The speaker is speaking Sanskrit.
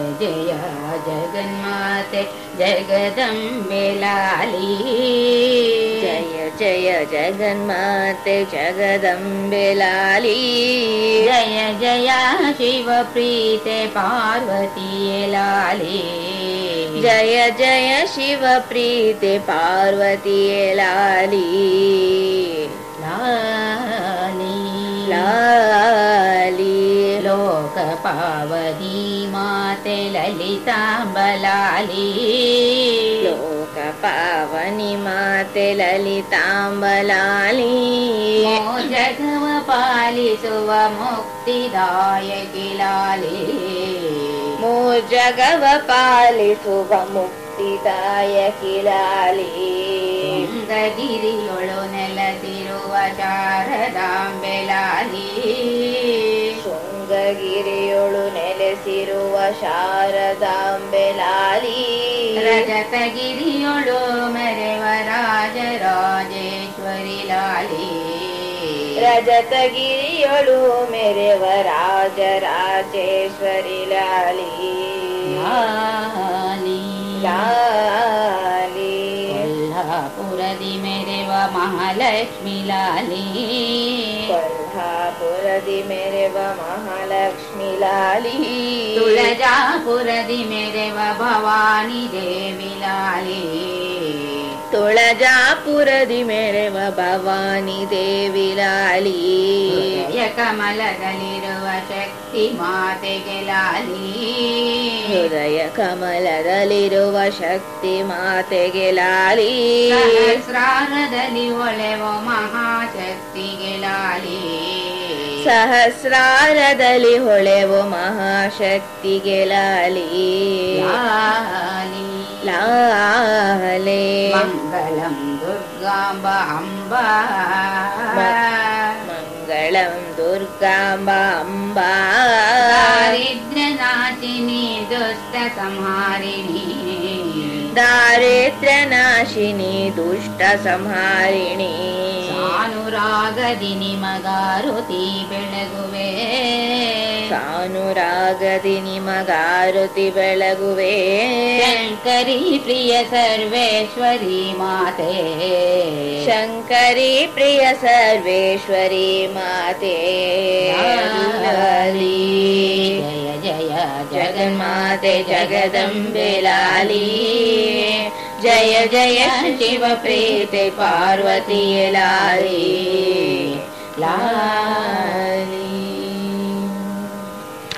जय जगन्माते जगदम्बे लाली। जय जय जगन्माते जगदम्बे लाली। जय जय शिवप्रीते पार्वती लाली। जय जय शिवप्रीते पार्वती लाली पावनी मा ललिताबला कपानी मा ललितां जगव पालि शुभमुक्तिदाय गिला मो जगव पाली शुभमुक्तिदाय गिला गिरिवाली ನೆಲೆಸಿರುವ ಶಾರದಾಂಬೆಲಾಲಿ ರಜತಗಿರಿಯೊಳು ಮೆರೆವ ರಾಜರಾಜೇಶ್ವರಿ ಲಾಲಿ ರಜತಗಿರಿಯೊಳು ಮೆರೆವ ರಾಜರಾಜೇಶ್ವರಿ ಲಾಲಿ ಲಾಲಿ ಲಾಲಿ ಕೊಲ್ಹಾಪುರದಿ ಮೆರೆವ ಮಹಾಲಕ್ಷ್ಮಿ ಲಾಲಿ पुरदि मेरे वहलक्ष्मी लाली रजापुरदि मेरे व भवाी देवी लाली ತುಳಜಾಪುರದಿ ಮೆರೆವ ಭವಾನಿ ದೇವಿ ಲಾಲಿ ಹೃದಯ ಕಮಲದಲ್ಲಿರುವ ಶಕ್ತಿ ಮಾತೆಗೆ ಲಾಲಿ. ಹೃದಯ ಕಮಲದಲ್ಲಿರುವ ಶಕ್ತಿ ಮಾತೆಗೆ ಲಾಲಿ. ಸಹಸ್ರಾರದಲ್ಲಿ ಒಳೆವ ಮಹಾಶಕ್ತಿಗೆ ಲಾಲಿ. ಸಹಸ್ರಾರದಲ್ಲಿ ಹೊಳೆವು ಮಹಾಶಕ್ತಿಗೆ ಲಾಲಿ. ಲಾಲಿ. ಲಾಲೆ ಮಂಗಳಂ ದುರ್ಗಾಂಬ ಅಂಬಾ ಮಂಗಳಂ ದುರ್ಗಾಂಬ ಅಂಬಾ ದಾರಿದ್ರ್ಯ ನಾಶಿನಿ ದುಷ್ಟ ಸಂಹಾರಿಣಿ ದಾರಿದ್ರ್ಯ ನಾಶಿನಿ ದುಷ್ಟ ಸಂಹಾರಿಣಿ ಸಾನುರಾಗದಿ ನಿಮಗಾರುತಿ ಬೆಳಗುವೆ ಸಾನುರಾಗದಿ ನಿಮಗಾರುತಿ ಬೆಳಗುವೆ ಶಂಕರಿ ಪ್ರಿಯ ಸರ್ವೇಶ್ವರಿ ಮಾತೆ ಶಂಕರಿ ಪ್ರಿಯ ಸರ್ವೇಶ್ವರಿ ಮಾತೆ ಲಾಲಿ ಜಯ ಜಯ ಜಗನ್ಮಾತೆ ಜಗದಂಬೆ ಲಾಲಿ ಜಯ ಜಯ ಶಿವ ಪ್ರೀತೆ ಪಾರ್ವತಿ ಲಾಲಿ ಲಾಲಿ